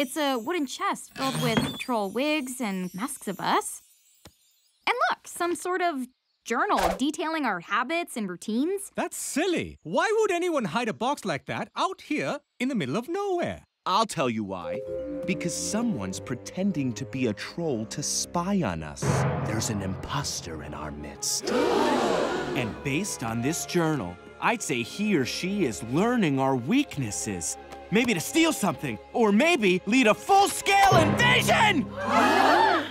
It's a wooden chest filled with troll wigs and masks of us. And look, some sort of journal detailing our habits and routines. That's silly. Why would anyone hide a box like that out here in the middle of nowhere? I'll tell you why. Because someone's pretending to be a troll to spy on us. There's an imposter in our midst. and based on this journal, I'd say he or she is learning our weaknesses. Maybe to steal something, or maybe lead a full-scale invasion!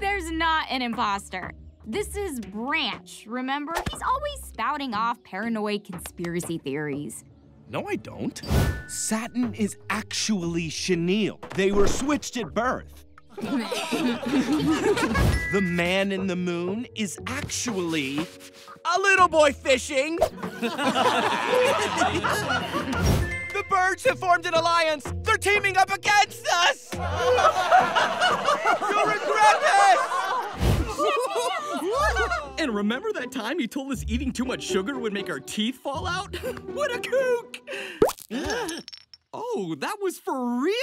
There's not an imposter. This is Branch, remember? He's always spouting off paranoid conspiracy theories. No, I don't. Satin is actually chenille. They were switched at birth. the man in the moon is actually a little boy fishing. the birds have formed an alliance. They're teaming up against us. You'll regret this. And remember that time you told us eating too much sugar would make our teeth fall out? what a kook! oh, that was for real?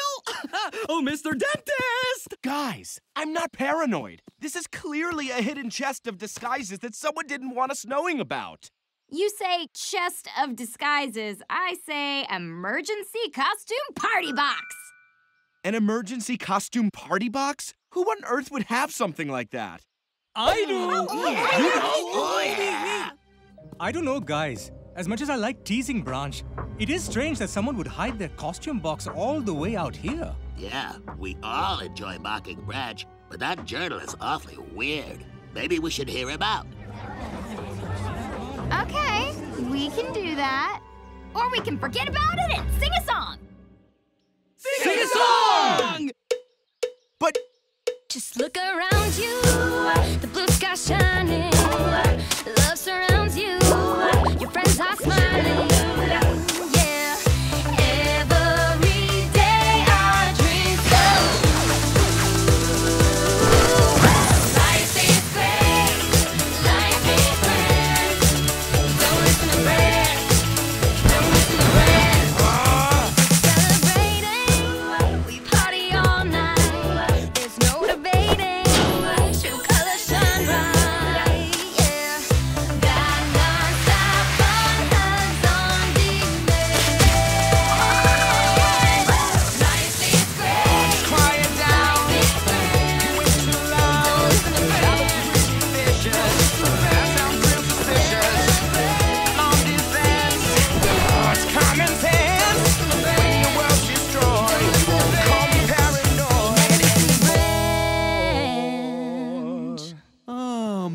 oh, Mr. Dentist! Guys, I'm not paranoid. This is clearly a hidden chest of disguises that someone didn't want us knowing about. You say chest of disguises. I say emergency costume party box. An emergency costume party box? Who on earth would have something like that? I do. Oh, oh You know? Oh, I don't know, guys. As much as I like teasing Branch, it is strange that someone would hide their costume box all the way out here. Yeah, we all enjoy mocking Branch, but that journal is awfully weird. Maybe we should hear him out. Okay, we can do that. Or we can forget about it and sing a song.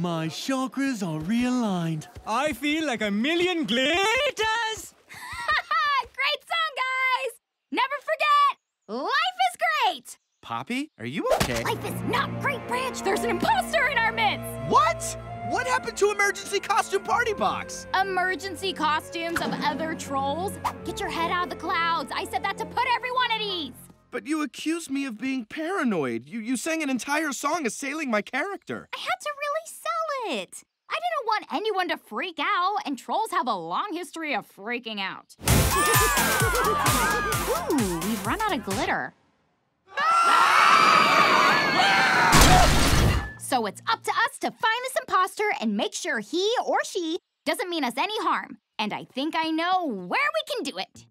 My chakras are realigned. I feel like a million glitters. Great song, guys! Never forget, life is great! Poppy, are you okay? Life is not great, Branch. There's an imposter in our midst. What? What happened to emergency costume party box? Emergency costumes of other trolls. Get your head out of the clouds. I said that to put everyone at ease. But you accused me of being paranoid. You, you sang an entire song assailing my character. I had to really sell it. I didn't want anyone to freak out, and trolls have a long history of freaking out. Ooh, we've run out of glitter. So it's up to us to find this imposter and make sure he or she doesn't mean us any harm. And I think I know where we can do it.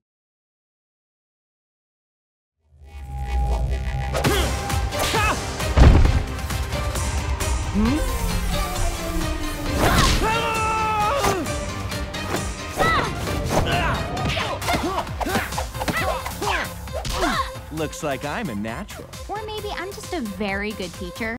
Looks like I'm a natural. Or maybe I'm just a very good teacher.